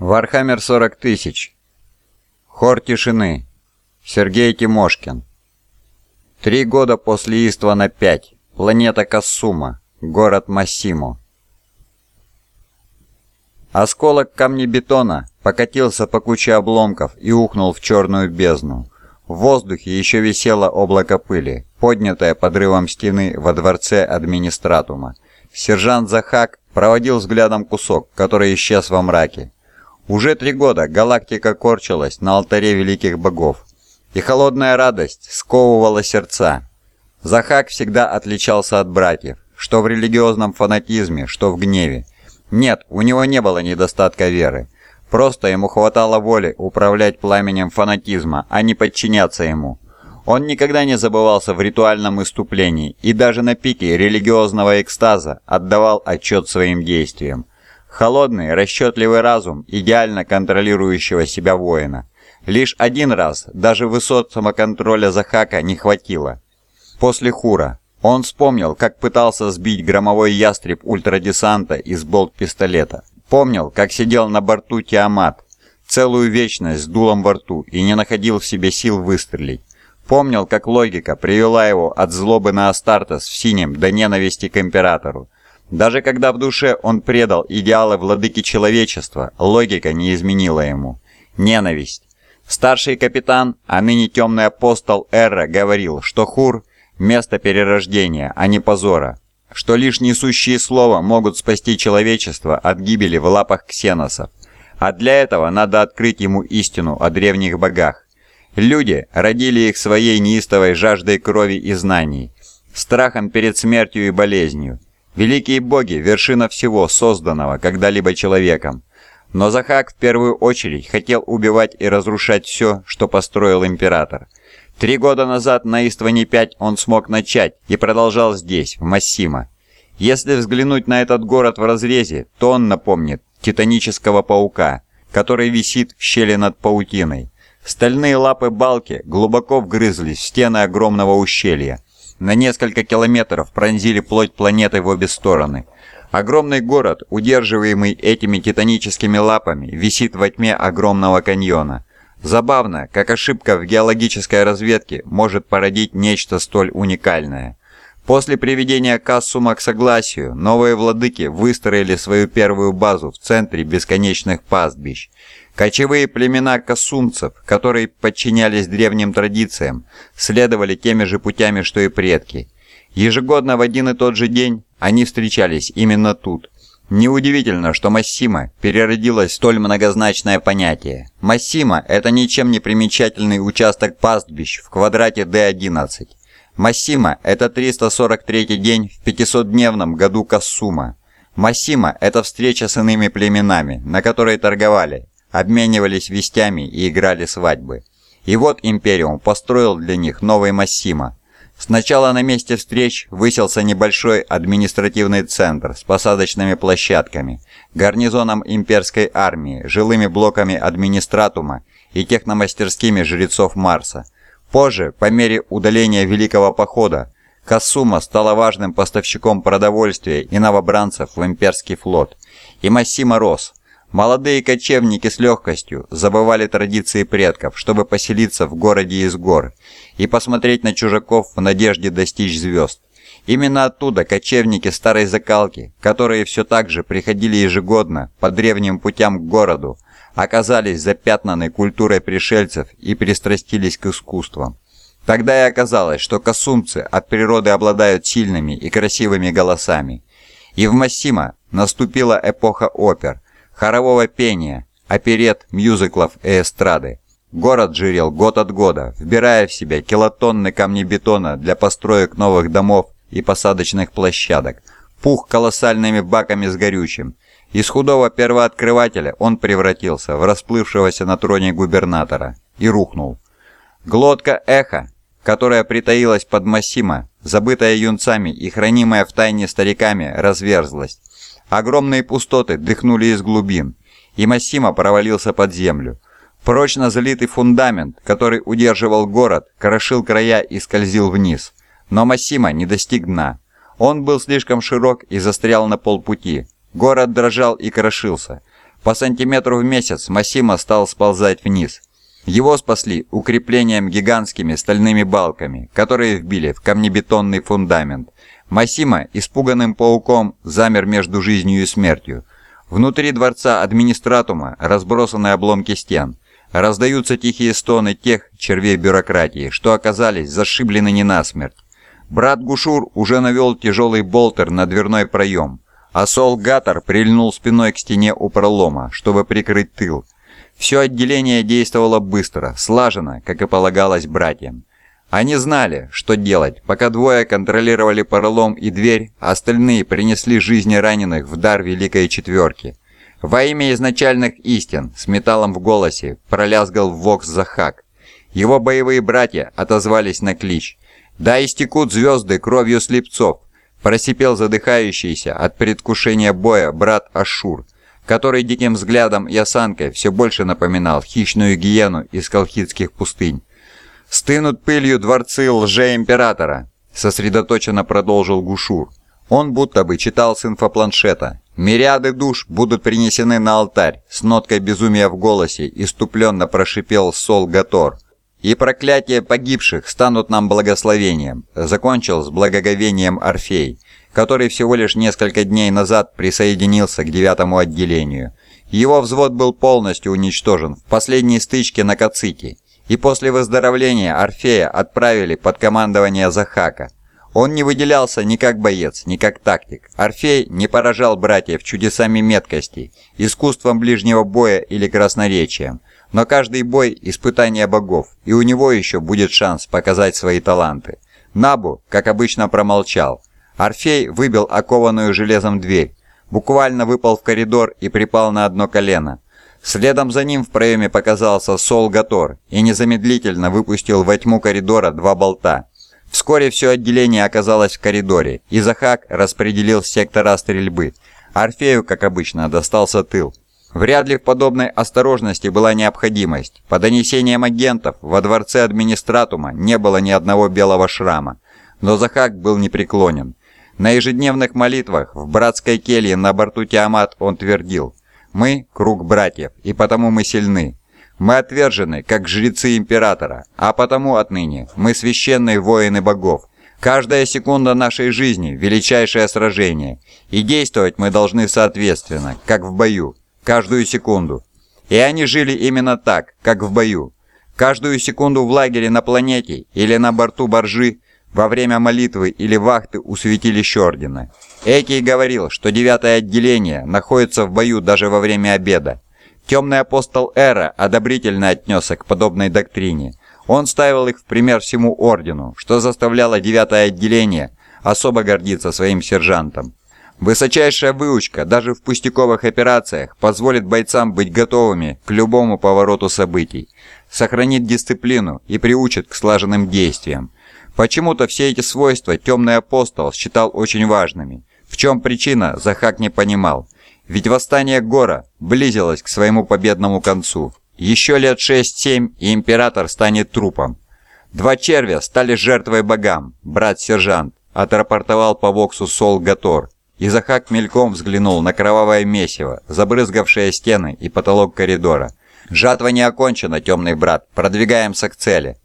Warhammer 40 тысяч. Хор тишины. Сергей Тимошкин. Три года после Истваана 5. Планета Кассума. Город Массимо. Осколок камнебетона покатился по куче обломков и ухнул в черную бездну. В воздухе еще висело облако пыли, поднятое подрывом стены во дворце администратума. Сержант Захак проводил взглядом кусок, который исчез во мраке. Уже три года галактика корчилась на алтаре великих богов, и холодная радость сковывала сердца. Захак всегда отличался от братьев, что в религиозном фанатизме, что в гневе. Нет, у него не было недостатка веры. Просто ему хватало воли управлять пламенем фанатизма, а не подчиняться ему. Он никогда не забывался в ритуальном иступлении и даже на пике религиозного экстаза отдавал отчет своим действиям. Холодный, расчетливый разум идеально контролирующего себя воина. Лишь один раз даже высот самоконтроля Захака не хватило. После Хура он вспомнил, как пытался сбить громовой ястреб ультрадесанта из болт-пистолета. Помнил, как сидел на борту Тиамат, целую вечность с дулом во рту и не находил в себе сил выстрелить. Помнил, как логика привела его от злобы на Астартес в синем до ненависти к Императору. Даже когда в душе он предал идеалы владыки человечества, логика не изменила ему. Ненависть. Старший капитан, а ныне темный апостол Эра говорил, что Хур – место перерождения, а не позора, что лишь несущие слова могут спасти человечество от гибели в лапах ксеносов. А для этого надо открыть ему истину о древних богах. Люди родили их своей неистовой жаждой крови и знаний, страхом перед смертью и болезнью, Великие боги – вершина всего созданного когда-либо человеком. Но Захак в первую очередь хотел убивать и разрушать все, что построил император. Три года назад на Истване-5 он смог начать и продолжал здесь, в Массимо. Если взглянуть на этот город в разрезе, то он напомнит титанического паука, который висит в щели над паутиной. Стальные лапы балки глубоко вгрызлись в стены огромного ущелья, на несколько километров пронзили плоть планеты в обе стороны. Огромный город, удерживаемый этими титаническими лапами, висит во тьме огромного каньона. Забавно, как ошибка в геологической разведке может породить нечто столь уникальное. После приведения Кассума к согласию, новые владыки выстроили свою первую базу в центре бесконечных пастбищ – Кочевые племена косумцев, которые подчинялись древним традициям, следовали теми же путями, что и предки. Ежегодно в один и тот же день они встречались именно тут. Неудивительно, что Массима переродилось столь многозначное понятие. Массима – это ничем не примечательный участок пастбищ в квадрате D11. Массима – это 343 день в 500-дневном году Кассума. Массима – это встреча с иными племенами, на которой торговали, обменивались вестями и играли свадьбы. И вот Империум построил для них новый Массима. Сначала на месте встреч выселся небольшой административный центр с посадочными площадками, гарнизоном имперской армии, жилыми блоками администратума и техномастерскими жрецов Марса. Позже, по мере удаления Великого Похода, Кассума стала важным поставщиком продовольствия и новобранцев в имперский флот. И Массима рос – Молодые кочевники с легкостью забывали традиции предков, чтобы поселиться в городе из гор и посмотреть на чужаков в надежде достичь звезд. Именно оттуда кочевники старой закалки, которые все так же приходили ежегодно по древним путям к городу, оказались запятнаны культурой пришельцев и пристрастились к искусствам. Тогда и оказалось, что косумцы от природы обладают сильными и красивыми голосами. И в Массима наступила эпоха опер – хорового пения, оперет, мюзиклов и эстрады. Город жирел год от года, вбирая в себя килотонны камнебетона для построек новых домов и посадочных площадок, пух колоссальными баками с горючим. Из худого первооткрывателя он превратился в расплывшегося на троне губернатора и рухнул. Глотка эхо, которая притаилась под Массима, забытая юнцами и хранимая в тайне стариками, разверзлась. Огромные пустоты дыхнули из глубин, и Массимо провалился под землю. Прочно залитый фундамент, который удерживал город, крошил края и скользил вниз. Но Массимо не достиг дна. Он был слишком широк и застрял на полпути. Город дрожал и крошился. По сантиметру в месяц Масима стал сползать вниз. Его спасли укреплением гигантскими стальными балками, которые вбили в камнебетонный фундамент. Масима, испуганным пауком, замер между жизнью и смертью. Внутри дворца администратума разбросаны обломки стен. Раздаются тихие стоны тех червей бюрократии, что оказались зашиблены не насмерть. Брат Гушур уже навел тяжелый болтер на дверной проем, а Сол Гаттер прильнул спиной к стене у пролома, чтобы прикрыть тыл. Все отделение действовало быстро, слаженно, как и полагалось братьям. Они знали, что делать, пока двое контролировали пролом и дверь, а остальные принесли жизни раненых в дар Великой Четверки. Во имя изначальных истин, с металлом в голосе, пролязгал Вокс Захак. Его боевые братья отозвались на клич. «Да истекут звезды кровью слепцов!» просипел задыхающийся от предвкушения боя брат Ашур, который диким взглядом и осанкой все больше напоминал хищную гиену из колхидских пустынь. «Стынут пылью дворцы лже-императора», сосредоточенно продолжил Гушур. Он будто бы читал с инфопланшета. «Мириады душ будут принесены на алтарь», с ноткой безумия в голосе иступленно прошипел Сол Гатор. «И проклятия погибших станут нам благословением», закончил с благоговением Орфей, который всего лишь несколько дней назад присоединился к девятому отделению. Его взвод был полностью уничтожен в последней стычке на Каците, и после выздоровления Орфея отправили под командование Захака – он не выделялся ни как боец, ни как тактик. Орфей не поражал братьев чудесами меткости, искусством ближнего боя или красноречием. Но каждый бой – испытание богов, и у него еще будет шанс показать свои таланты. Набу, как обычно, промолчал. Орфей выбил окованную железом дверь, буквально выпал в коридор и припал на одно колено. Следом за ним в проеме показался Сол Гатор и незамедлительно выпустил во тьму коридора два болта. Вскоре все отделение оказалось в коридоре, и Захак распределил сектора стрельбы. Орфею, как обычно, достался тыл. Вряд ли в подобной осторожности была необходимость. По донесениям агентов, во дворце администратума не было ни одного белого шрама. Но Захак был непреклонен. На ежедневных молитвах в братской келье на борту Тиамат он твердил «Мы – круг братьев, и потому мы сильны. Мы отвержены, как жрецы Императора, а потому отныне мы священные воины богов. Каждая секунда нашей жизни – величайшее сражение, и действовать мы должны соответственно, как в бою, каждую секунду. И они жили именно так, как в бою. Каждую секунду в лагере на планете или на борту боржи, во время молитвы или вахты у святилища Ордена. Экий говорил, что девятое отделение находится в бою даже во время обеда. Темный апостол Эра одобрительно отнесся к подобной доктрине. Он ставил их в пример всему ордену, что заставляло девятое отделение особо гордиться своим сержантом. Высочайшая выучка даже в пустяковых операциях позволит бойцам быть готовыми к любому повороту событий, сохранит дисциплину и приучит к слаженным действиям. Почему-то все эти свойства темный апостол считал очень важными. В чем причина, Захак не понимал. Ведь восстание Гора близилось к своему победному концу. Еще лет 6-7, и император станет трупом. Два червя стали жертвой богам, брат-сержант, отрапортовал по Воксу Сол Гатор. И Захак мельком взглянул на кровавое месиво, забрызгавшее стены и потолок коридора. «Жатва не окончена, темный брат, продвигаемся к цели».